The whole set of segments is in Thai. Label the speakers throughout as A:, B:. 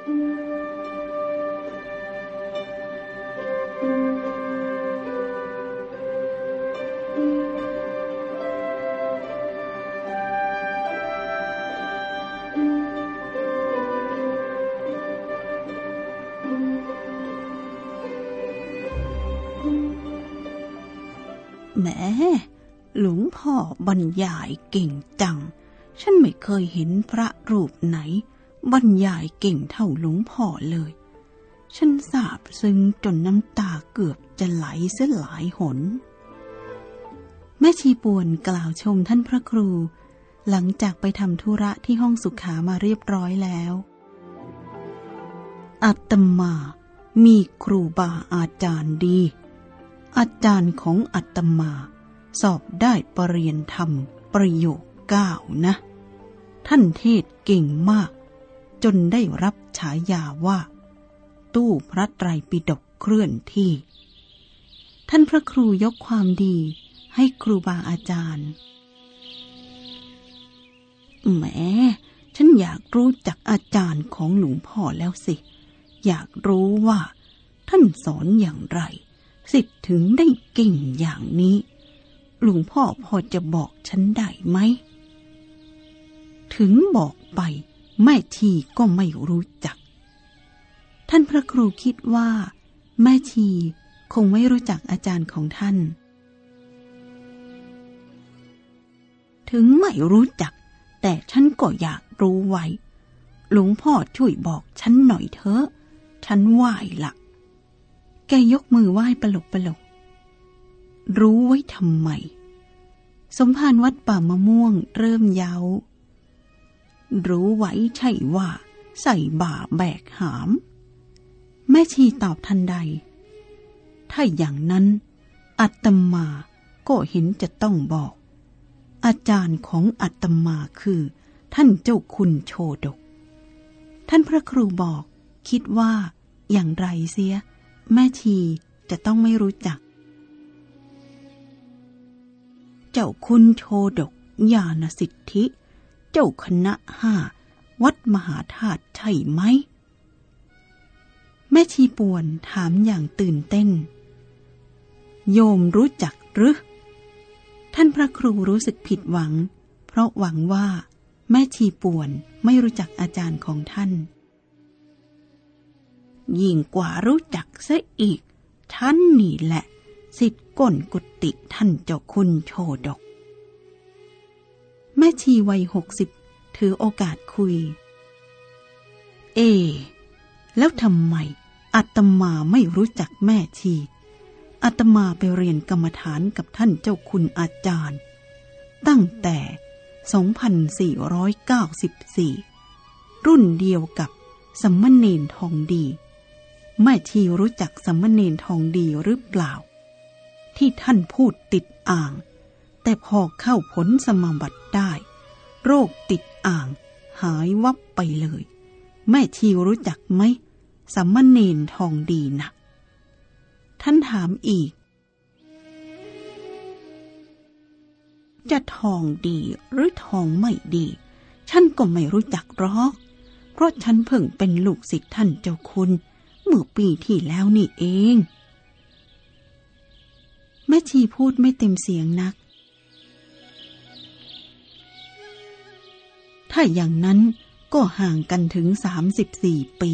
A: แหมหลวงพ่อบรรยายเก่งจัง ฉันไม่เคยเห็นพระรูปไหน บรรยายเก่งเท่าหลวงพ่อเลย ฉันสาบซึ้งจนน้ำตาเกือบจะไหลเสียหลายหน แม่ชีปวนกล่าวชมท่านพระครู หลังจากไปทำธุระที่ห้องสุขามาเรียบร้อยแล้วอาตมามีครูบาอาจารย์ดี อาจารย์ของอาตมา สอบได้ปรริญญาธรรมประโยคเก้านะ ท่านเทศเก่งมาก จนได้รับฉายาว่า ตู้พระไตรปิฎกเคลื่อนที่ ท่านพระครูยกความดีให้ครูบาอาจารย์ แหม ฉันอยากรู้จักอาจารย์ของหลวงพ่อแล้วสิ อยากรู้ว่า ท่านสอนอย่างไร สิทธิ์ถึงได้เก่งอย่างนี้ หลวงพ่อพอจะบอกฉันได้ไหม ถึงบอกไป แม่ชีก็ไม่รู้จัก ท่านพระครูคิดว่า แม่ชีคงไม่รู้จักอาจารย์ของท่าน ถึงไม่รู้จัก แต่ฉันก็อยากรู้ไว้ หลวงพ่อช่วยบอกฉันหน่อยเถอะ ฉันไหว้ละแกยกมือไหว้ปลกปลก รู้ไว้ทำไม สมภารวัดป่ามะม่วงเริ่มเย้า รู้ไว้ใช่ว่า ใส่บ่าแบกหาม แม่ชีตอบทันใด ถ้าอย่างนั้น อัตมาก็เห็นจะต้องบอก อาจารย์ของอัตมาคือ ท่านเจ้าคุณโชดก ท่านพระครูบอก คิดว่า อย่างไรเสีย แม่ชีจะต้องไม่รู้จัก เจ้าคุณโชดกญาณสิทธิ จ้าคณะห้าวัดมหาธาตุใช่ไหม แม่ชีป่วนถามอย่างตื่นเต้น โยมรู้จักหรือ ท่านพระครูรู้สึกผิดหวัง เพราะหวังว่า แม่ชีป่วนไม่รู้จักอาจารย์ของท่าน ยิ่งกว่ารู้จักซะอีก ท่านนี่แหละ สิทธิ์ก้นกุติท่านเจ้าคุณโชดก แม่ชีวัยหกสิบถือโอกาสคุย เอ แล้วทำไมอาตมาไม่รู้จักแม่ชีอาตมาไปเรียนกรรมฐานกับท่านเจ้าคุณอาจารย์ ตั้งแต่ 2494 รุ่นเดียวกับสมมเนนทองดี แม่ชีรู้จักสมมเนนทองดีหรือเปล่า ที่ท่านพูดติดอ่าง แต่พอเข้าผลสมบัติได้ โรคติดอ่าง หายวับไปเลย แม่ชีรู้จักไหมสัมมเนนทองดีนะท่านถามอีก จะทองดีหรือทองไม่ดี ฉันก็ไม่รู้จักหรอกเพราะฉันเพิ่งเป็นลูกศิษย์ท่านเจ้าคุณ เมื่อปีที่แล้วนี่เอง แม่ชีพูดไม่เต็มเสียงนัก ถ้าอย่างนั้นก็ห่างกันถึงสามสิบสี่ปี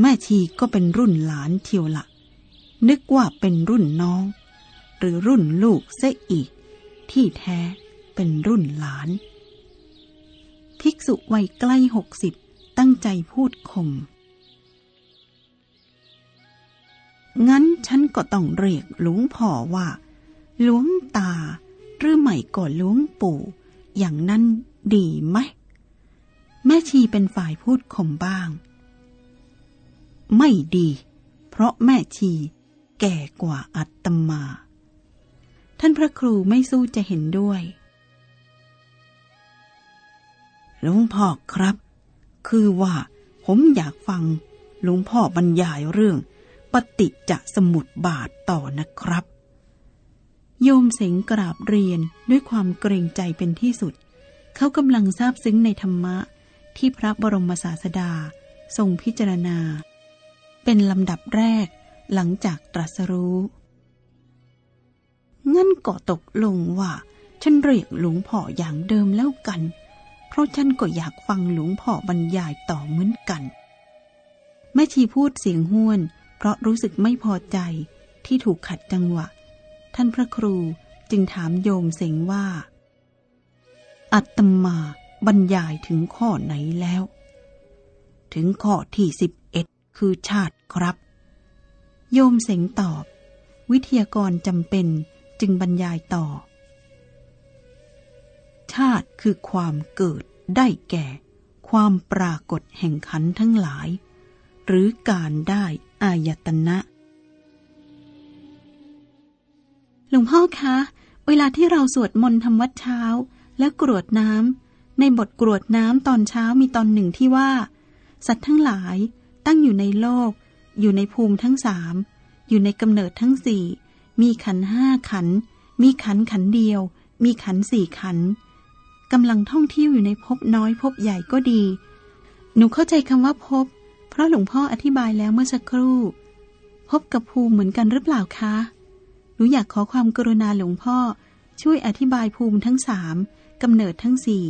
A: แม่ชีก็เป็นรุ่นหลานเทียวละ นึกว่าเป็นรุ่นน้อง หรือรุ่นลูกเสอีก ที่แท้เป็นรุ่นหลาน ภิกษุวัยใกล้หกสิบตั้งใจพูดข่มงั้นฉันก็ต้องเรียกหลวงพ่อว่า หลวงตา หรือไม่ก็หลวงปู่ อย่างนั้น ดีไหม แม่ชีเป็นฝ่ายพูดข่มบ้าง ไม่ดี เพราะแม่ชีแก่กว่าอัตมา ท่านพระครูไม่สู้จะเห็นด้วยหลวงพ่อครับ คือว่าผมอยากฟังหลวงพ่อบรรยายเรื่องปฏิจจสมุปบาทต่อนะครับ โยมเสงกราบเรียนด้วยความเกรงใจเป็นที่สุด เขากำลังซาบซึ้งในธรรมะที่พระบรมศาสดาทรงพิจารณา เป็นลำดับแรกหลังจากตรัสรู้งั้นก็ตกลงว่า ฉันเรียกหลวงพ่ออย่างเดิมแล้วกัน เพราะฉันก็อยากฟังหลวงพ่อบรรยายต่อเหมือนกัน แม่ชีพูดเสียงห้วน เพราะรู้สึกไม่พอใจที่ถูกขัดจังหวะ ท่านพระครูจึงถามโยมเสงว่า อัตมาบรรยายถึงข้อไหนแล้ว ถึงข้อที่สิบเอ็ดคือชาติครับ โยมเสงตอบ วิทยากรจำเป็นจึงบรรยายต่อ ชาติคือความเกิดได้แก่ ความปรากฏแห่งขันทั้งหลาย หรือการได้อายตนะหลวงพ่อคะ เวลาที่เราสวดมนต์ทำวัดเช้า และกรวดน้ำในบทกรวดน้ำตอนเช้ามีตอนหนึ่งที่ว่า สัตว์ทั้งหลายตั้งอยู่ในโลก อยู่ในภูมิทั้งสามอยู่ในกำเนิดทั้งสี่มีขันห้าขัน มีขันขันเดียว มีขันสี่ขันกำลังท่องเที่ยวอยู่ในภพน้อยภพใหญ่ก็ดี หนูเข้าใจคำว่าภพเพราะหลวงพ่ออธิบายแล้วเมื่อสักครู่ภพกับภูมิเหมือนกันหรือเปล่าคะหนูอยากขอความกรุณาหลวงพ่อช่วยอธิบายภูมิทั้งสาม กำเนิดทั้งสี่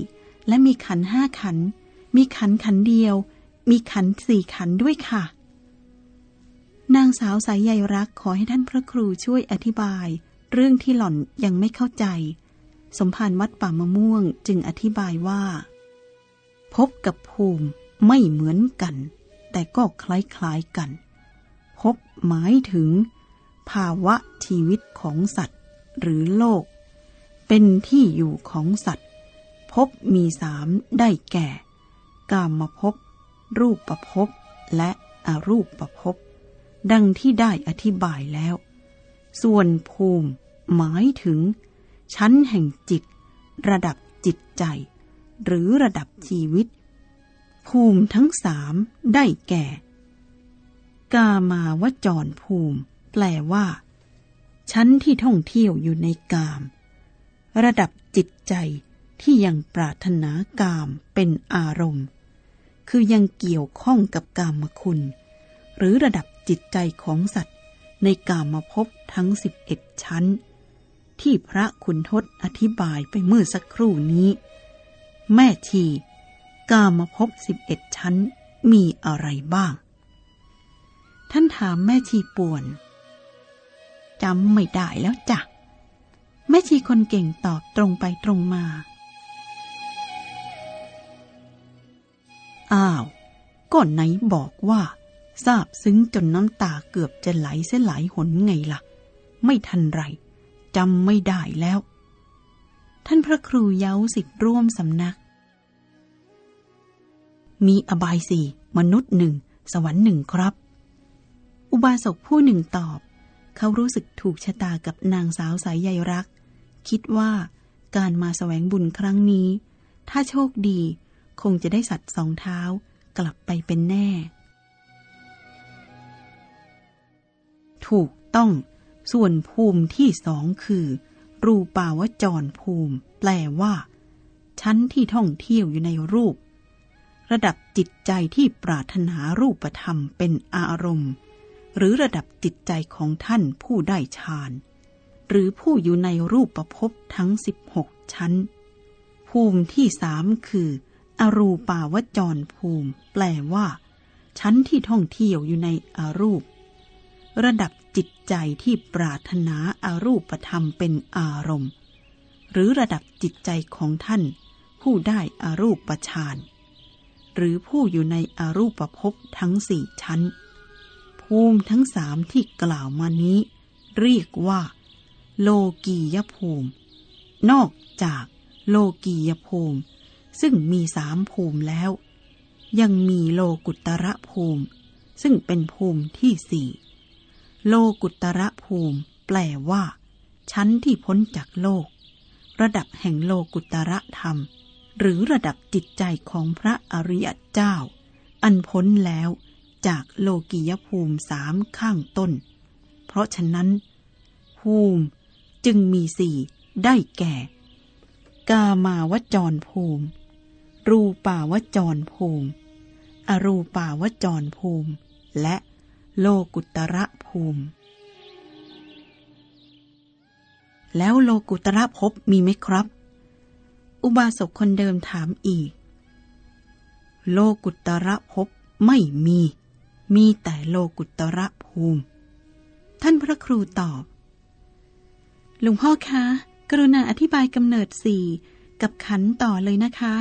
A: และมีขันห้าขัน มีขันขันเดียว มีขันสี่ขันด้วยค่ะ นางสาวสายใยรักขอให้ท่านพระครูช่วยอธิบาย เรื่องที่หล่อนยังไม่เข้าใจ สมภารวัดป่ามะม่วงจึงอธิบายว่า พบกับภูมิไม่เหมือนกัน แต่ก็คล้ายๆกัน พบหมายถึงภาวะชีวิตของสัตว์ หรือโลก เป็นที่อยู่ของสัตว์ พบมีสามได้แก่ กามมาพรูปประพบและอรูปประพบดังที่ได้อธิบายแล้ว ส่วนภูมิหมายถึง ชั้นแห่งจิต ระดับจิตใจ หรือระดับชีวิต ภูมิทั้งสามได้แก่ กามาวจรภูมิ แปลว่า ชั้นที่ท่องเที่ยวอยู่ในกาม ระดับจิตใจที่ยังปรารถนากามเป็นอารมณ์ คือยังเกี่ยวข้องกับกามคุณ หรือระดับจิตใจของสัตว์ ในกามมาพบทั้ง 11 ชั้น ที่พระคุณทศอธิบายไปเมื่อสักครู่นี้ แม่ชี กามาพบ11 ชั้นมีอะไรบ้าง ท่านถามแม่ชีป่วนจำไม่ได้แล้วจ้ะ แม่ชีคนเก่งตอบตรงไปตรงมา อ้าวก็ไหนบอกว่าทราบซึ้งจนน้ำตาเกือบจะไหลเส้นหลายหนไงละ่ะ ไม่ทันไรจำไม่ได้แล้ว ท่านพระครูเย้าสิทธิ์ร่วมสำนัก มีอบายสี่มนุษย์หนึ่ง สวรรค์หนึ่งครับ อุบาสกผู้หนึ่งตอบ เขารู้สึกถูกชะตากับนางสาวสายใยรัก คิดว่าการมาแสวงบุญครั้งนี้ ถ้าโชคดีคงจะได้สัตว์สองเท้ากลับไปเป็นแน่ ถูกต้อง ส่วนภูมิที่สองคือ รูปาวจรภูมิ แปลว่า ชั้นที่ท่องเที่ยวอยู่ในรูป ระดับจิตใจที่ปรารถนารูปธรรมเป็นอารมณ์ หรือระดับจิตใจของท่านผู้ได้ฌาน หรือผู้อยู่ในรูปประพบทั้ง16ชั้น ภูมิที่สามคือ อรูปาวจรภูมิ แปลว่า ชั้นที่ท่องเที่ยวอยู่ในอรูป ระดับจิตใจที่ปรารถนาอารูปธรรมเป็นอารมณ์ หรือระดับจิตใจของท่าน ผู้ได้อารูปฌานหรือผู้อยู่ในอรูปภพทั้งสี่ชั้น ภูมิทั้งสามที่กล่าวมานี้ เรียกว่า โลกียภูมิ นอกจากโลกียภูมิ ซึ่งมีสามภูมิแล้ว ยังมีโลกุตระภูมิ ซึ่งเป็นภูมิที่สี่โลกุตระภูมิ แปลว่า ชั้นที่พ้นจากโลก ระดับแห่งโลกุตระธรรม หรือระดับจิตใจของพระอริยเจ้า อันพ้นแล้วจากโลกียภูมิสามข้างต้น เพราะฉะนั้น ภูมิ จึงมีสี่ได้แก่ กามาวจรภูมิ รูปาวจรภูมิ อรูปาวจรภูมิ และโลกุตระภูมิ แล้วโลกุตระภพมีไหมครับ อุบาสกคนเดิมถามอีก โลกุตระภพไม่มี มีแต่โลกุตระภูมิ ท่านพระครูตอบ หลวงพ่อคะ กรุณาอธิบายกำเนิดสี่กับขันต่อเลยนะคะ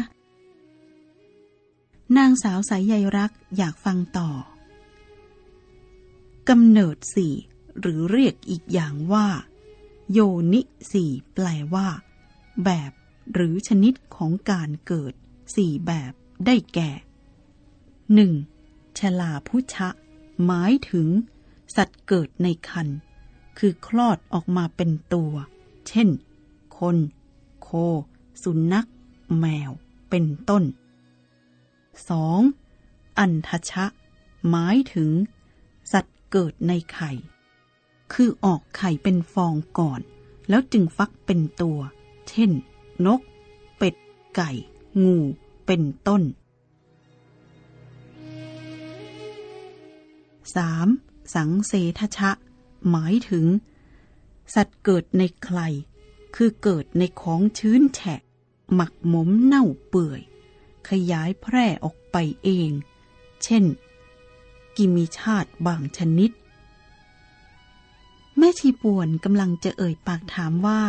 A: นางสาวสายใยรักอยากฟังต่อกำเนิดสี่หรือเรียกอีกอย่างว่า โยนิสี่แปลว่า แบบหรือชนิดของการเกิดสี่แบบได้แก่หนึ่งชลาพุชะ หมายถึง สัตว์เกิดในคัน คือคลอดออกมาเป็นตัว เช่น คน โค สุนัข แมว เป็นต้น 2. อันทชะ หมายถึง สัตว์เกิดในไข่ คือออกไข่เป็นฟองก่อน แล้วจึงฟักเป็นตัว เช่น นก เป็ด ไก่ งู เป็นต้น 3. สังเสทชะ หมายถึง สัตว์เกิดในใคร คือเกิดในของชื้นแฉะ หมักหมมเน่าเปื่อย ขยายแพร่ออกไปเอง เช่น กิมีชาติบางชนิด แม่ชีป่วนกำลังจะเอ่ยปากถามว่า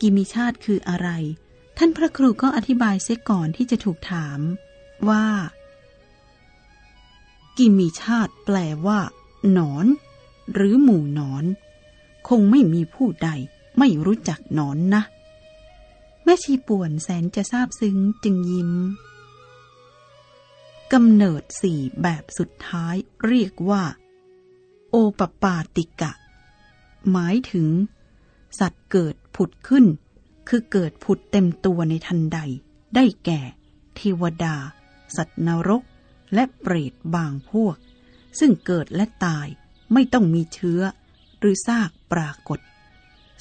A: กิมิชาติคืออะไร ท่านพระครูก็อธิบายเสียก่อนที่จะถูกถามว่า กิมิชาติแปลว่า หนอน หรือหมู่นอน คงไม่มีผู้ใดไม่รู้จักนอนนะ แม่ชีป่วนแสนจะซาบซึ้งจึงยิ้มกำเนิดสี่แบบสุดท้ายเรียกว่า โอปปาติกะ หมายถึง สัตว์เกิดผุดขึ้น คือเกิดผุดเต็มตัวในทันใด ได้แก่ เทวดา สัตว์นรก และเปรตบางพวก ซึ่งเกิดและตาย ไม่ต้องมีเชื้อ หรือซากปรากฏ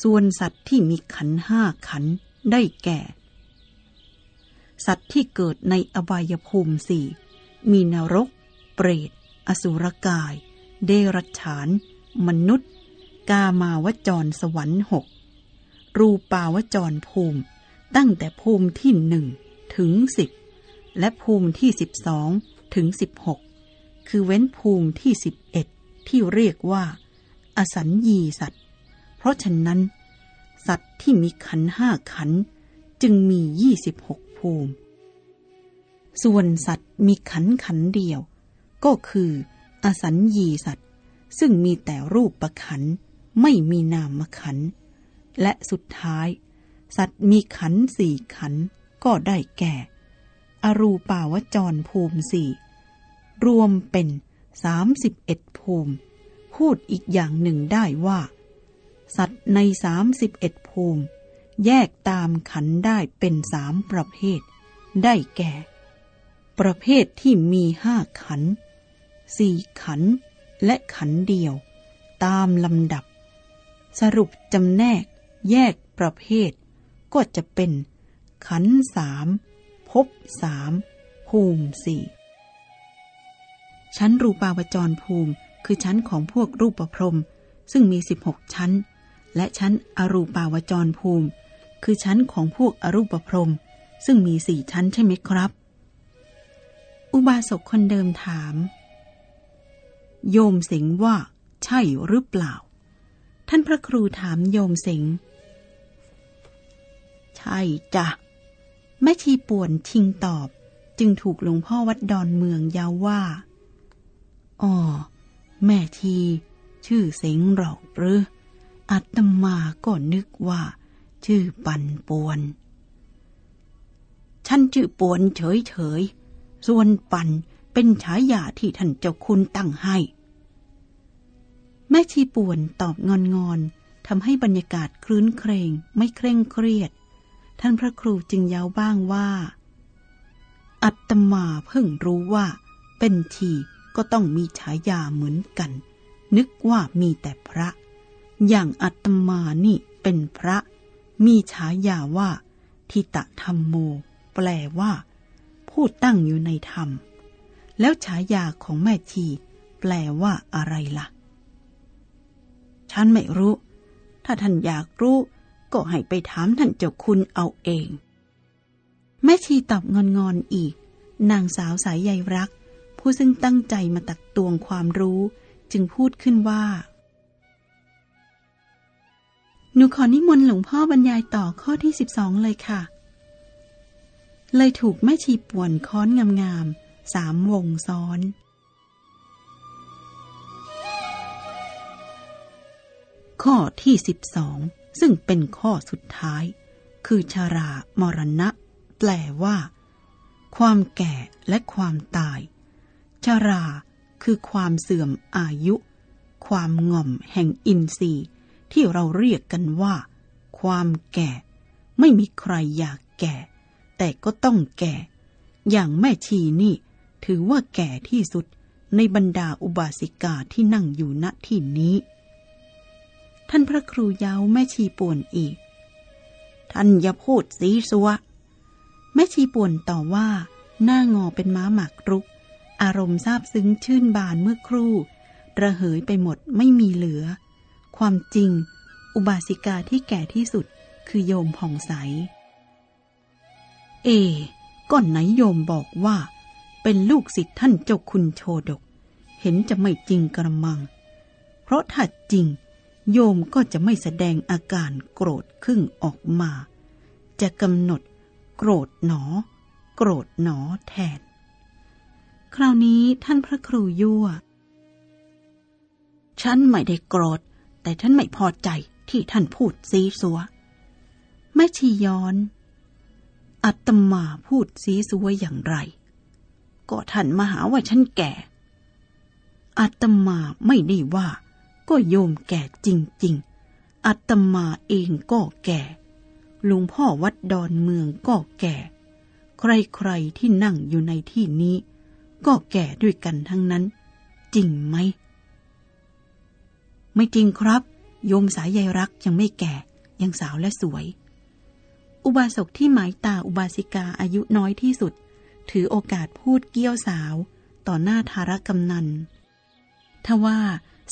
A: ส่วนสัตว์ที่มีขันห้าขันได้แก่ สัตว์ที่เกิดในอบายภูมิสี่มีนรก เปรต อสุรกาย เดรัจฉาน มนุษย์ กามาวจรสวรรค์หกรูปาวจรภูมิ ตั้งแต่ภูมิที่หนึ่งถึงสิบและภูมิที่สิบสองถึงสิบหกคือเว้นภูมิที่สิบเอ็ด ที่เรียกว่า อสัญญีสัตว์ เพราะฉะนั้น สัตว์ที่มีขันห้าขันจึงมียี่สิบหกภูมิ ส่วนสัตว์มีขันขันเดียว ก็คือ อสัญญีสัตว์ ซึ่งมีแต่รูปประขันไม่มีนามขัน และสุดท้าย สัตว์มีขันสี่ขันก็ได้แก่ อรูปาวจรภูมิสี่รวมเป็น สามสิบเอ็ดภูมิ พูดอีกอย่างหนึ่งได้ว่า สัตว์ในสามสิบเอ็ดภูมิ แยกตามขันได้เป็นสามประเภท ได้แก่ ประเภทที่มีห้าขันสี่ขันและขันเดียว ตามลำดับ สรุปจำแนกแยกประเภท ก็จะเป็น ขันสามภพสามภูมิสี่ ชั้นรูปาวจรภูมิ คือชั้นของพวกรูปประพรม ซึ่งมี 16 ชั้น และชั้นอรูปาวจรภูมิ คือชั้นของพวกอรูปประพรม ซึ่งมีสี่ชั้นใช่ไหมครับ อุบาสกคนเดิมถาม โยมเสงว่า ใช่หรือเปล่า ท่านพระครูถามโยมเสงใช่จ้ะแม่ชีป่วนชิงตอบจึงถูกหลวงพ่อวัดดอนเมืองยาวว่า อ๋อแม่ทีชื่อเสงหรอกหรืออัตมาก็นึกว่า ชื่อปันปวน ฉันชื่อปวนเฉยๆส่วนปันเป็นฉายาที่ท่านเจ้าคุณตั้งให้ แม่ชีป่วนตอบงอนงอนทำให้บรรยากาศคลื้นเครงไม่เคร่งเครียด ท่านพระครูจึงย้าบ้างว่า อัตมาเพิ่งรู้ว่า เป็นที ก็ต้องมีฉายาเหมือนกัน นึกว่ามีแต่พระ อย่างอัตมานี่เป็นพระ มีฉายาว่าทิตะธรรมโม แปลว่า ผู้ตั้งอยู่ในธรรม แล้วฉายาของแม่ชี แปลว่าอะไรละ่ะ ฉันไม่รู้ ถ้าท่านอยากรู้ ก็ให้ไปถามท่านเจ้าคุณเอาเอง แม่ชีตอบงอนงออีก นางสาวสายใยรัก ผู้ซึ่งตั้งใจมาตักตวงความรู้จึงพูดขึ้นว่า หนูขอนิมนต์หลวงพ่อบรรยายต่อข้อที่สิบสองเลยค่ะ เลยถูกแม่ชีป่วนค้อนงามๆสามวงซ้อนข้อที่สิบสองซึ่งเป็นข้อสุดท้าย คือชารามรณะ แปลว่า ความแก่และความตาย รา คือความเสื่อมอายุ ความง่อมแห่งอินทรีย์ ที่เราเรียกกันว่า ความแก่ ไม่มีใครอยากแก่ แต่ก็ต้องแก่ อย่างแม่ชีนี่ ถือว่าแก่ที่สุดในบรรดาอุบาสิกาที่นั่งอยู่ณที่นี้ ท่านพระครูเย้าแม่ชีป่วนอีก ท่านอย่าพูดสีสัวแม่ชีป่วนต่อว่า หน้างอเป็นม้าหมากรุก อารมณ์ซาบซึ้งชื่นบานเมื่อครู่ ระเหยไปหมดไม่มีเหลือ ความจริง อุบาสิกาที่แก่ที่สุดคือโยมผ่องใส เอก้อนไหนโยมบอกว่า เป็นลูกศิษย์ท่านเจ้าคุณโชดก เห็นจะไม่จริงกระมัง เพราะถ้าจริง โยมก็จะไม่แสดงอาการโกรธครึ่งออกมา จะกำหนด โกรธหนอ โกรธหนอแทน คราวนี้ท่านพระครูยั่ว ฉันไม่ได้โกรธ แต่ฉันไม่พอใจที่ท่านพูดซีซัว แม่ชีย้อน อัตมาพูดซีซัวอย่างไร ก็ท่านมาหาว่าฉันแก่ อัตมาไม่ได้ว่า ก็โยมแก่จริง ๆ อัตมาเองก็แก่ หลวงพ่อวัดดอนเมืองก็แก่ ใครๆที่นั่งอยู่ในที่นี้ ก็แก่ด้วยกันทั้งนั้น จริงไหม ไม่จริงครับ โยมสายใยรักยังไม่แก่ ยังสาวและสวย อุบาสกที่หมายตาอุบาสิกาอายุน้อยที่สุด ถือโอกาสพูดเกี้ยวสาว ต่อหน้าธารกำนันทว่า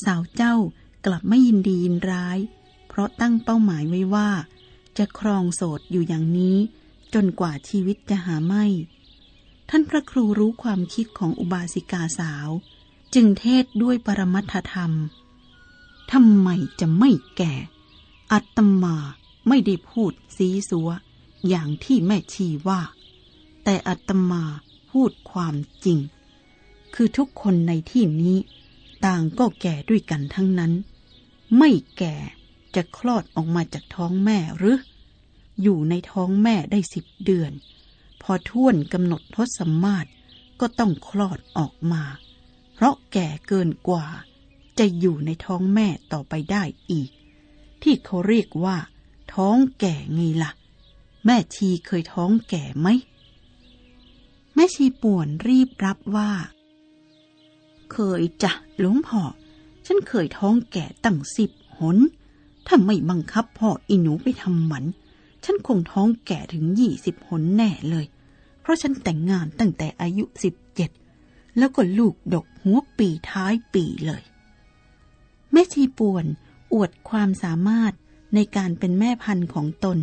A: สาวเจ้ากลับไม่ยินดียินร้าย เพราะตั้งเป้าหมายไว้ว่า จะครองโสดอยู่อย่างนี้ จนกว่าชีวิตจะหาไม่ ท่านพระครูรู้ความคิดของอุบาสิกาสาว จึงเทศด้วยปรมัตถธรรม ทำไมจะไม่แก่ อัตมาไม่ได้พูดซีซัว อย่างที่แม่ชีว่า แต่อัตมาพูดความจริง คือทุกคนในที่นี้ ต่างก็แก่ด้วยกันทั้งนั้น ไม่แก่จะคลอดออกมาจากท้องแม่หรือ อยู่ในท้องแม่ได้สิบเดือน พอท่วนกำหนดทศมาศก็ต้องคลอดออกมา เพราะแก่เกินกว่า จะอยู่ในท้องแม่ต่อไปได้อีก ที่เขาเรียกว่า ท้องแก่ไงละ่ะ แม่ชีเคยท้องแก่ไหม แม่ชีป่วนรีบรับว่า เคยจ้ะหลวงพ่อ ฉันเคยท้องแก่ตั้งสิบหนถ้าไม่บังคับพ่ออีหนูไปทำหมัน ฉันคงท้องแก่ถึงยี่สิบหนแน่เลย เพราะฉันแต่งงานตั้งแต่อายุสิบเจ็ดแล้วก็ลูกดกหัวปีท้ายปีเลย แม่ชีป่วนอวดความสามารถในการเป็นแม่พันธุ์ของตน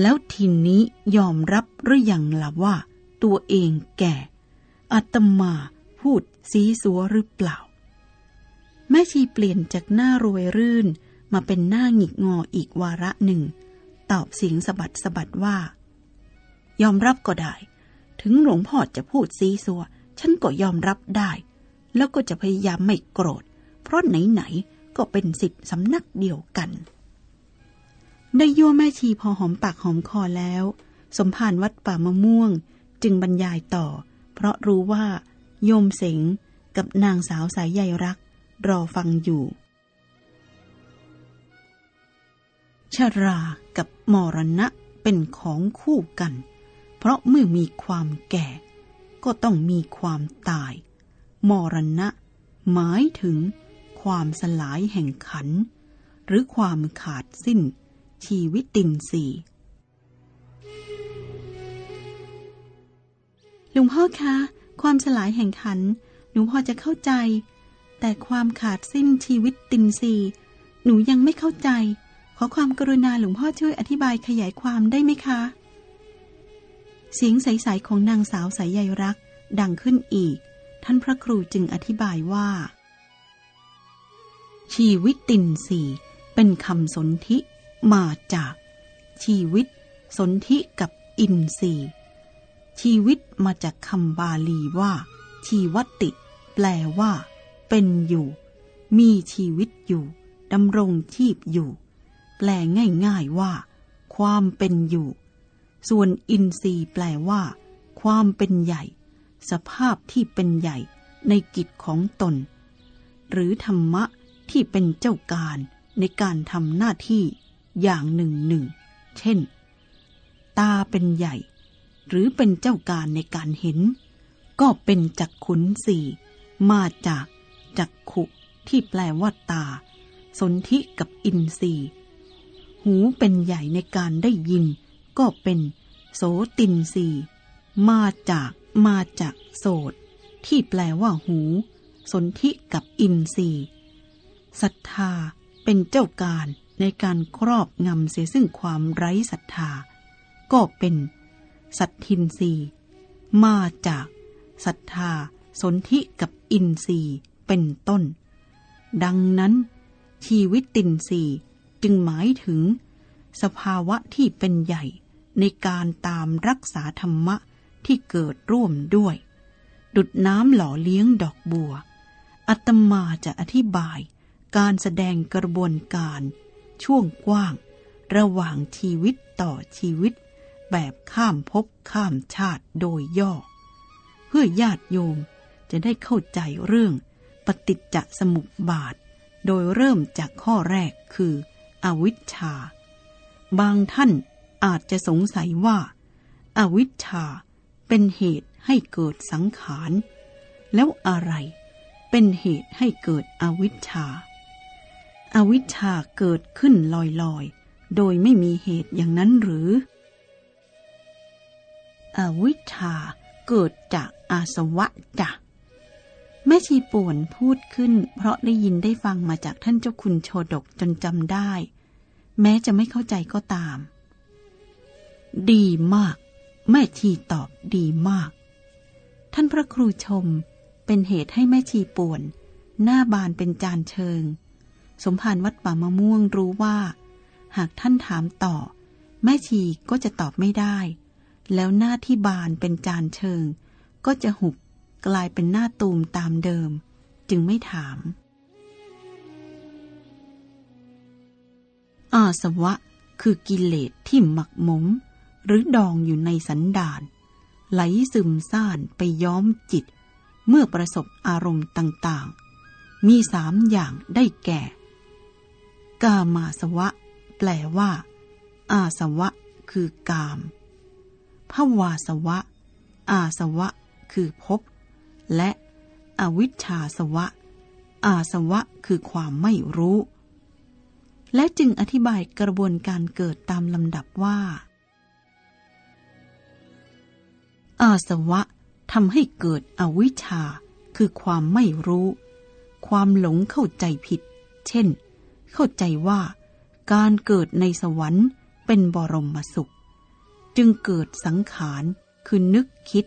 A: แล้วทีนี้ยอมรับหรืออยังล่ะว่า ตัวเองแก่อาตมาพูดซีซัวหรือเปล่า แม่ชีเปลี่ยนจากหน้ารวยรื่น มาเป็นหน้าหงิกงออีกวาระหนึ่ง ตอบเสียงสะบัดสะบัดว่า ยอมรับก็ได้ ถึงหลวงพ่อจะพูดซีซัว ฉันก็ยอมรับได้ แล้วก็จะพยายามไม่โกรธ เพราะไหนๆก็เป็นสิทธิสำนักเดียวกัน ได้ยั่วแม่ชีพอหอมปากหอมคอแล้ว สมภารวัดป่ามะม่วงจึงบรรยายต่อ เพราะรู้ว่า โยมเสงกับนางสาวสายใยรัก รอฟังอยู่ ชารากับมรณะเป็นของคู่กัน เพราะเมื่อมีความแก่ ก็ต้องมีความตาย มรณะ หมายถึงความสลายแห่งขัน หรือความขาดสิ้น ชีวิตินทรีหลวงพ่อคะ ความสลายแห่งขัน หนูพอจะเข้าใจ แต่ความขาดสิ้นชีวิตตินซีหนูยังไม่เข้าใจ ขอความกรุณาหลวงพ่อช่วยอธิบายขยายความได้ไหมคะ เสียงใสๆของนางสาวสายใยรัก ดังขึ้นอีก ท่านพระครูจึงอธิบายว่า ชีวิตตินสีเป็นคำสนธิมาจาก ชีวิต สนธิกับอินทรีชีวิตมาจากคำบาลีว่า ชีวติ แปลว่า เป็นอยู่ มีชีวิตอยู่ดำรงชีพอยู่ แปลง่ายๆว่า ความเป็นอยู่ ส่วนอินทรีย์แปลว่า ความเป็นใหญ่ สภาพที่เป็นใหญ่ในกิจของตน หรือธรรมะที่เป็นเจ้าการในการทำหน้าที่อย่างหนึ่งหนึ่ง เช่น ตาเป็นใหญ่ หรือเป็นเจ้าการในการเห็น ก็เป็นจักขุนสี่มาจากจักขุที่แปลว่าตา สนธิกับอินทรีย์ หูเป็นใหญ่ในการได้ยิน ก็เป็น โสตินทรีมาจากมาจากโสดที่แปลว่าหู สนธิกับอินทรีศรัทธาเป็นเจ้าการในการครอบงำเสียซึ่งความไร้ศรัทธา ก็เป็น สัตทินรีมาจากศรัทธา สนธิกับอินทรีเป็นต้น ดังนั้น ชีวิตตินรี จึงหมายถึง สภาวะที่เป็นใหญ่ในการตามรักษาธรรมะที่เกิดร่วมด้วย ดุดน้ำหล่อเลี้ยงดอกบัว อัตมาจะอธิบายการแสดงกระบวนการ ช่วงกว้าง ระหว่างชีวิตต่อชีวิต แบบข้ามภพข้ามชาติโดยย่อ เพื่อญาติโยมจะได้เข้าใจเรื่องปฏิจจสมุปบาท โดยเริ่มจากข้อแรกคือ อวิชชา บางท่านอาจจะสงสัยว่าอาวิชชาเป็นเหตุให้เกิดสังขาร แล้วอะไรเป็นเหตุให้เกิดอวิชชาอวิชชาเกิดขึ้นลอยๆ โดยไม่มีเหตุอย่างนั้นหรือ อวิชชาเกิดจากอาสวะจ้ะ แม่ชีป่วนพูดขึ้น เพราะได้ยินได้ฟังมาจากท่านเจ้าคุณโชดกจนจำได้ แม้จะไม่เข้าใจก็ตาม ดีมาก แม่ชีตอบดีมาก ท่านพระครูชมเป็นเหตุให้แม่ชีป่วน หน้าบานเป็นจานเชิง สมภารวัดป่ามะม่วงรู้ว่า หากท่านถามต่อ แม่ชีก็จะตอบไม่ได้ แล้วหน้าที่บานเป็นจานเชิง ก็จะหุบ กลายเป็นหน้าตูมตามเดิม จึงไม่ถาม อาสวะคือกิเลสที่หมักหมม หรือดองอยู่ในสันดาน ไหลซึมซ่านไปย้อมจิต เมื่อประสบอารมณ์ต่างๆ มีสามอย่างได้แก่ กามาสวะ แปลว่า อาสวะ คือกามภวาสวะ อาสวะ คือภพ และอวิชชาสวะ อาสวะคือความไม่รู้ และจึงอธิบายกระบวนการเกิดตามลำดับว่า อาสวะทำให้เกิดอวิชชาคือความไม่รู้ ความหลงเข้าใจผิด เช่น เข้าใจว่าการเกิดในสวรรค์เป็นบรมสุข จึงเกิดสังขารคือนึกคิด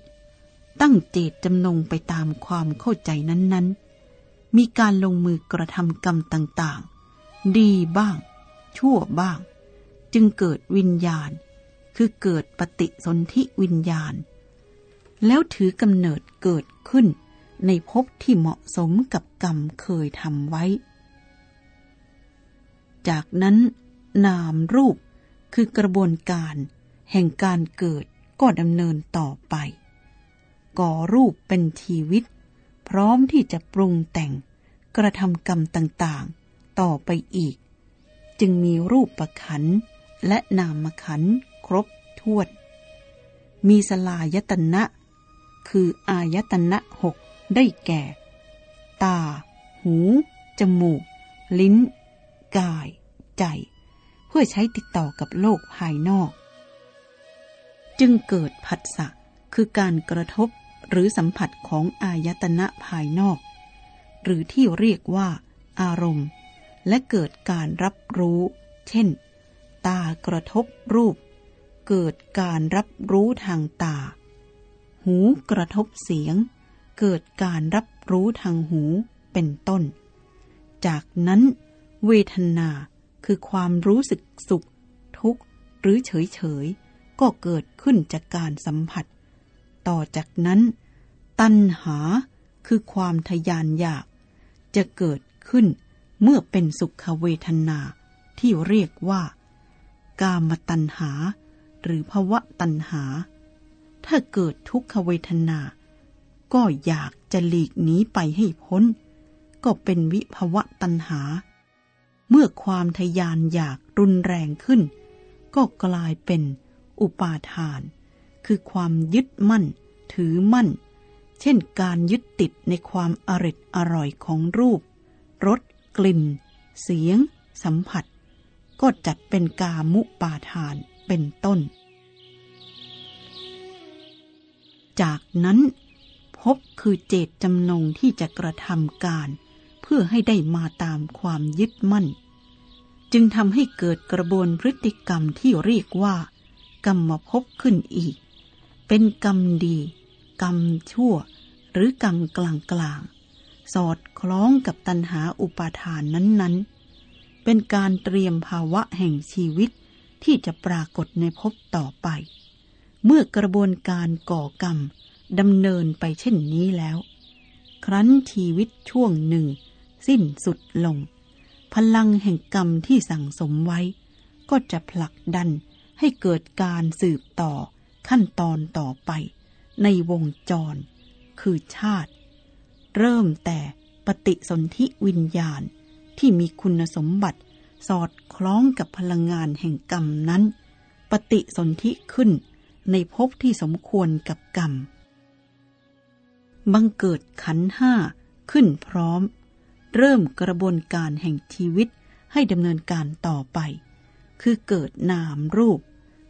A: ตั้งเจตจำนงไปตามความเข้าใจนั้นๆ มีการลงมือกระทำกรรมต่างๆ ดีบ้าง ชั่วบ้าง จึงเกิดวิญญาณ คือเกิดปฏิสนธิวิญญาณ แล้วถือกำเนิดเกิดขึ้นในภพที่เหมาะสมกับกรรมเคยทำไว้ จากนั้นนามรูปคือกระบวนการ แห่งการเกิดก็ดำเนินต่อไป ก่อรูปเป็นชีวิต พร้อมที่จะปรุงแต่ง กระทำกรรมต่างๆ ต่อไปอีก จึงมีรูปประขันและนามขันครบถ้วน มีสลายตนะ คืออายตนะหกได้แก่ ตา หู จมูก ลิ้น กาย ใจ เพื่อใช้ติดต่อกับโลกภายนอก จึงเกิดผัสสะคือการกระทบ หรือสัมผัสของอายตนะภายนอก หรือที่เรียกว่า อารมณ์ และเกิดการรับรู้ เช่น ตากระทบรูป เกิดการรับรู้ทางตา หูกระทบเสียง เกิดการรับรู้ทางหูเป็นต้น จากนั้น เวทนาคือความรู้สึกสุข ทุกข์ หรือเฉยเฉยก็เกิดขึ้นจากการสัมผัส ต่อจากนั้น ตัณหาคือความทยานอยาก จะเกิดขึ้นเมื่อเป็นสุขเวทนาที่เรียกว่า กามตัณหา หรือภวะตัณหา ถ้าเกิดทุกขเวทนา ก็อยากจะหลีกหนีไปให้พ้น ก็เป็นวิภวะตัณหา เมื่อความทยานอยากรุนแรงขึ้น ก็กลายเป็นอุปาทาน คือความยึดมั่น ถือมั่น เช่นการยึดติดในความอริดอร่อยของรูป รส กลิ่น เสียง สัมผัส ก็จัดเป็นกามุปาทานเป็นต้น จากนั้นพบคือเจตจำนงที่จะกระทำการ เพื่อให้ได้มาตามความยึดมั่น จึงทำให้เกิดกระบวนพฤติกรรมที่เรียกว่ากรรมมาพบขึ้นอีก เป็นกรรมดี กรรมชั่ว หรือกรรมกลางกลางสอดคล้องกับตัณหาอุปาทานนั้นๆ เป็นการเตรียมภาวะแห่งชีวิตที่จะปรากฏในภพต่อไป เมื่อกระบวนการก่อกรรมดำเนินไปเช่นนี้แล้ว ครั้นชีวิตช่วงหนึ่ง สิ้นสุดลง พลังแห่งกรรมที่สั่งสมไว้ ก็จะผลักดันให้เกิดการสืบต่อ ขั้นตอนต่อไป ในวงจร คือชาติ เริ่มแต่ปฏิสนธิวิญญาณที่มีคุณสมบัติสอดคล้องกับพลังงานแห่งกรรมนั้น ปฏิสนธิขึ้นในภพที่สมควรกับกรรม บังเกิดขันห้าขึ้นพร้อม เริ่มกระบวนการแห่งชีวิตให้ดำเนินการต่อไป คือเกิดนามรูป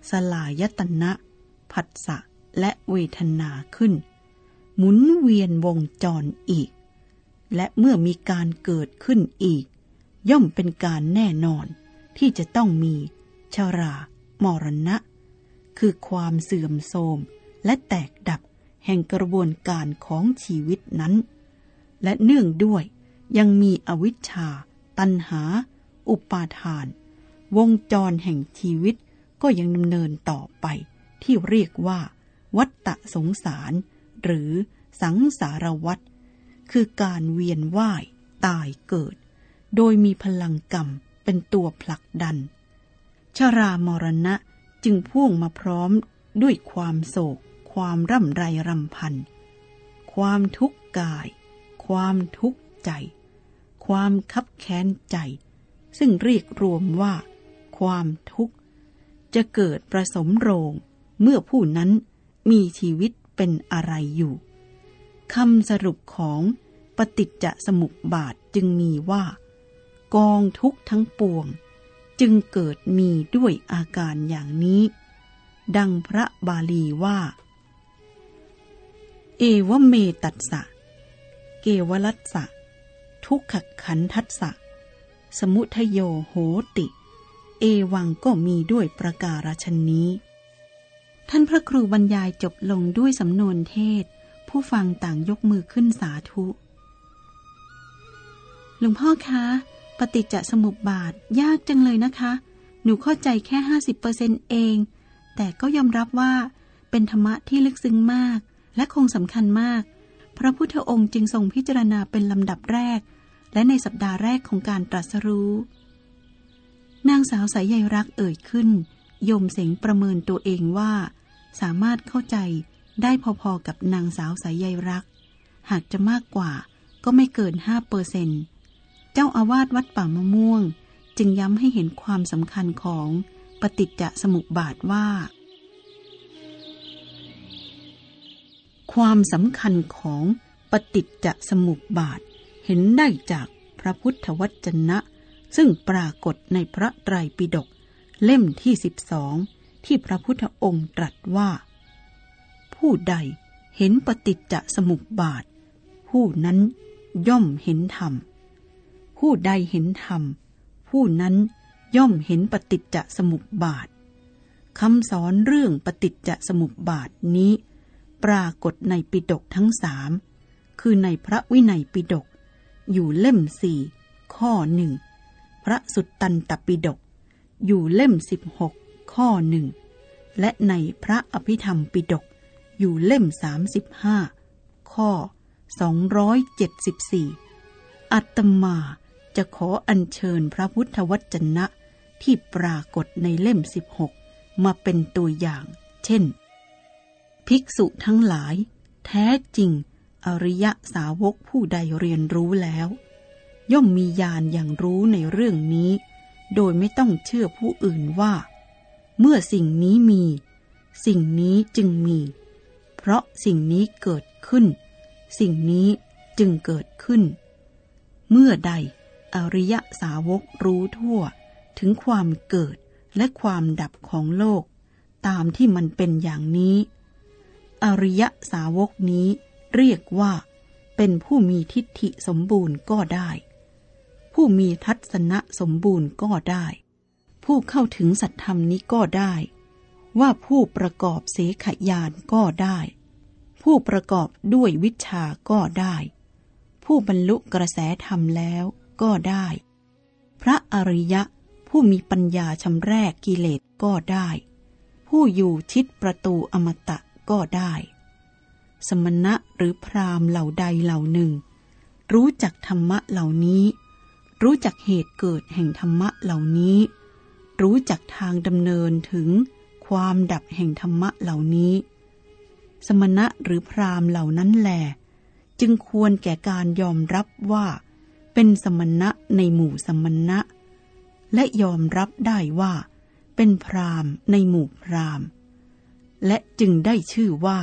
A: สลายตนะ ผัสสะและเวทนาขึ้น หมุนเวียนวงจรอีก และเมื่อมีการเกิดขึ้นอีก ย่อมเป็นการแน่นอนที่จะต้องมีชรามรณะ คือความเสื่อมโทรมและแตกดับแห่งกระบวนการของชีวิตนั้น และเนื่องด้วยยังมีอวิชชา ตัณหา อุปาทาน วงจรแห่งชีวิตก็ยังดำเนินต่อไป ที่เรียกว่า วัตตะสงสาร หรือสังสารวัตคือการเวียนว่าย ตายเกิด โดยมีพลังกรรมเป็นตัวผลักดัน ชรามรณะจึงพ่วงมาพร้อมด้วยความโศก ความร่ำไรรำพัน ความทุกข์กาย ความทุกข์ใจ ความคับแค้นใจ ซึ่งเรียกรวมว่า ความทุกข์ จะเกิดประสมโรง เมื่อผู้นั้นมีชีวิตเป็นอะไรอยู่คำสรุปของปฏิจจสมุปบาทจึงมีว่า กองทุกทั้งปวง จึงเกิดมีด้วยอาการอย่างนี้ ดังพระบาลีว่า เอวเมตัสสะ เกวลัสสะ ทุกขขันทัสสะ สมุทโยโหติ เอวังก็มีด้วยประการชนนี้ ท่านพระครูบรรยายจบลงด้วยสำนวนเทศ ผู้ฟังต่างยกมือขึ้นสาธุหลวงพ่อคะ ปฏิจจสมุปบาทยากจังเลยนะคะ หนูเข้าใจแค่ห้าสิบเปอร์เซ็นเอง แต่ก็ยอมรับว่าเป็นธรรมะที่ลึกซึ้งมาก และคงสำคัญมาก พระพุทธองค์จึงทรงพิจารณาเป็นลำดับแรก และในสัปดาห์แรกของการตรัสรู้ นางสาวสายใยรักเอ่ยขึ้นโยมเสงประเมินตัวเองว่า สามารถเข้าใจได้พอๆกับนางสาวสายใยรัก หากจะมากกว่าก็ไม่เกินห้าเปอร์เซนเจ้าอาวาสวัดป่ามะม่วง จึงย้ำให้เห็นความสำคัญของปฏิจจสมุปบาทว่า ความสำคัญของปฏิจจสมุปบาท เห็นได้จากพระพุทธวจนะ ซึ่งปรากฏในพระไตรปิฎกเล่มที่สิบสอง ที่พระพุทธองค์ตรัสว่า ผู้ใดเห็นปฏิจจสมุปบาท ผู้นั้นย่อมเห็นธรรม ผู้ใดเห็นธรรม ผู้นั้นย่อมเห็นปฏิจจสมุปบาทคำสอนเรื่องปฏิจจสมุปบาทนี้ ปรากฏในปิดกทั้งสามคือในพระวินัยปิดกอยู่เล่มสี่ข้อหนึ่งพระสุตตันตปิดกอยู่เล่มสิบหก ข้อหนึ่ง และในพระอภิธรรมปิดกอยู่เล่มสามสิบห้าข้อสองร้อยเจ็ดสิบสี่อัตมาจะขออัญเชิญพระพุทธวจนะที่ปรากฏในเล่มสิบหกมาเป็นตัวอย่าง เช่น ภิกษุทั้งหลาย แท้จริง อริยสาวกผู้ใดเรียนรู้แล้ว ย่อมมีญาณอย่างรู้ในเรื่องนี้ โดยไม่ต้องเชื่อผู้อื่นว่า เมื่อสิ่งนี้มี สิ่งนี้จึงมี เพราะสิ่งนี้เกิดขึ้น สิ่งนี้จึงเกิดขึ้น เมื่อใด อริยสาวกรู้ทั่ว ถึงความเกิดและความดับของโลก ตามที่มันเป็นอย่างนี้ อริยสาวกนี้เรียกว่า เป็นผู้มีทิฏฐิสมบูรณ์ก็ได้ ผู้มีทัศนะสมบูรณ์ก็ได้ ผู้เข้าถึงสัตธรรมนี้ก็ได้ ว่าผู้ประกอบเสขยานก็ได้ ผู้ประกอบด้วยวิชาก็ได้ ผู้บรรลุกระแสธรรมแล้วก็ได้ พระอริยะผู้มีปัญญาชำแรกกิเลสก็ได้ ผู้อยู่ชิดประตูอมตะก็ได้ สมณะหรือพรามเหล่าใดเหล่าหนึ่ง รู้จักธรรมะเหล่านี้ รู้จักเหตุเกิดแห่งธรรมะเหล่านี้ รู้จักทางดำเนินถึงความดับแห่งธรรมะเหล่านี้ สมณะหรือพรามเหล่านั้นแหลจึงควรแก่การยอมรับว่า เป็นสมณะในหมู่สมณะ และยอมรับได้ว่า เป็นพรามในหมู่พรามและจึงได้ชื่อว่า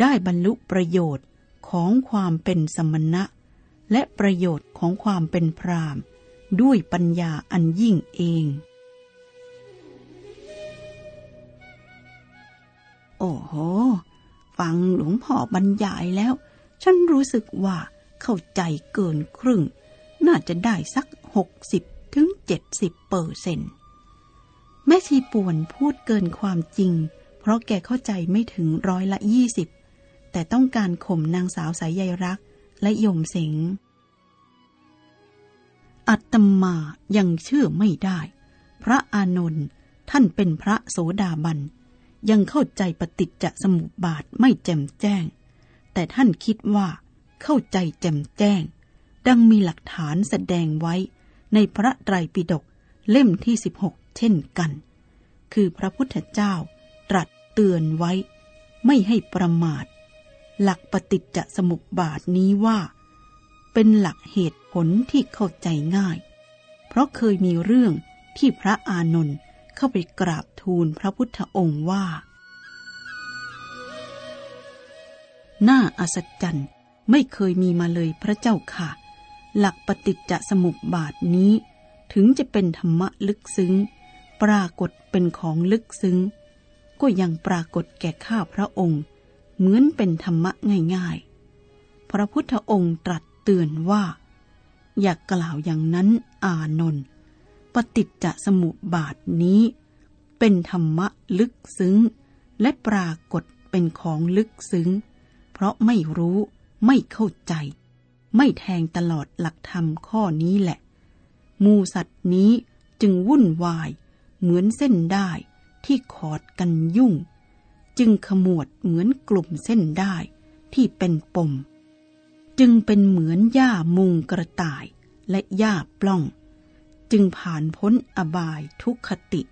A: ได้บรรลุประโยชน์ของความเป็นสมณะ และประโยชน์ของความเป็นพรามด้วยปัญญาอันยิ่งเอง โอ้โห ฟังหลวงพ่อบรรยายแล้ว ฉันรู้สึกว่าเข้าใจเกินครึ่ง น่าจะได้สักหกสิบถึงเจ็ดสิบเปอร์เซนต์แม่ชีป่วนพูดเกินความจริง เพราะแกเข้าใจไม่ถึงร้อยละยี่สิบแต่ต้องการข่มนางสาวสายใยรักและยมเสงอัตมายังเชื่อไม่ได้ พระอานนท์ท่านเป็นพระโสดาบัน ยังเข้าใจปฏิจจสมุปบาทไม่แจ่มแจ้ง แต่ท่านคิดว่า เข้าใจแจ่มแจ้ง ดังมีหลักฐานแสดงไว้ในพระไตรปิฎกเล่มที่ 16 เช่นกัน คือพระพุทธเจ้า ตรัสเตือนไว้ ไม่ให้ประมาท หลักปฏิจจสมุปบาทนี้ว่า เป็นหลักเหตุผลที่เข้าใจง่าย เพราะเคยมีเรื่องที่พระอานนท์ เข้าไปกราบทูลพระพุทธองค์ว่าน้าอัศจรรย์ไม่เคยมีมาเลยพระเจ้าค่ะ หลักปฏิจจสมุปบาทนี้ ถึงจะเป็นธรรมะลึกซึ้ง ปรากฏเป็นของลึกซึ้ง ก็ยังปรากฏแก่ข้าพระองค์ เหมือนเป็นธรรมะง่ายๆ พระพุทธองค์ตรัสเตือนว่า อย่ากกล่าวอย่างนั้นอานนท์ ปฏิจจสมุปบาทนี้ เป็นธรรมะลึกซึ้ง และปรากฏเป็นของลึกซึ้ง เพราะไม่รู้ไม่เข้าใจ ไม่แทงตลอดหลักธรรมข้อนี้แหละ มูสัตว์นี้จึงวุ่นวาย เหมือนเส้นได้ที่ขอดกันยุ่ง จึงขมวดเหมือนกลุ่มเส้นได้ที่เป็นปม จึงเป็นเหมือนหญ้ามุงกระต่ายและหญ้าปล้อง จึงผ่านพ้นอบายทุกขติ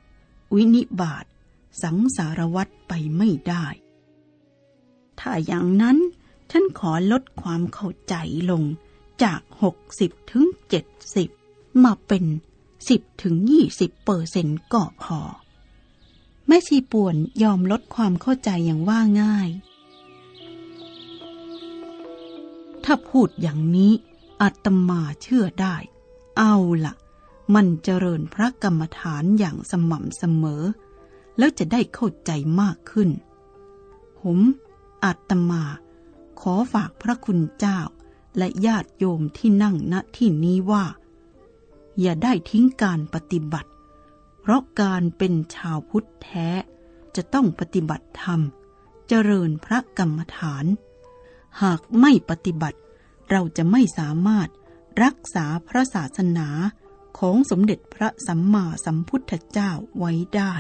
A: วินิบาตสังสารวัตไปไม่ได้ ถ้าอย่างนั้นฉันขอลดความเข้าใจลงจากหกสิบถึงเจ็ดสิบมาเป็นสิบถึงยี่สิบเปอร์เซ็นต์ก็พอ แม่ชีป่วนยอมลดความเข้าใจอย่างว่าง่าย ถ้าพูดอย่างนี้อาตมาเชื่อได้ เอาละ มันเจริญพระกรรมฐานอย่างสม่ำเสมอ แล้วจะได้เข้าใจมากขึ้น ผมอาตมา ขอฝากพระคุณเจ้า และญาติโยมที่นั่งณที่นี้ว่า อย่าได้ทิ้งการปฏิบัติ เพราะการเป็นชาวพุทธแท้ จะต้องปฏิบัติธรรม เจริญพระกรรมฐาน หากไม่ปฏิบัติ เราจะไม่สามารถรักษาพระศาสนา ของสมเด็จพระสัมมาสัมพุทธเจ้าไว้ได้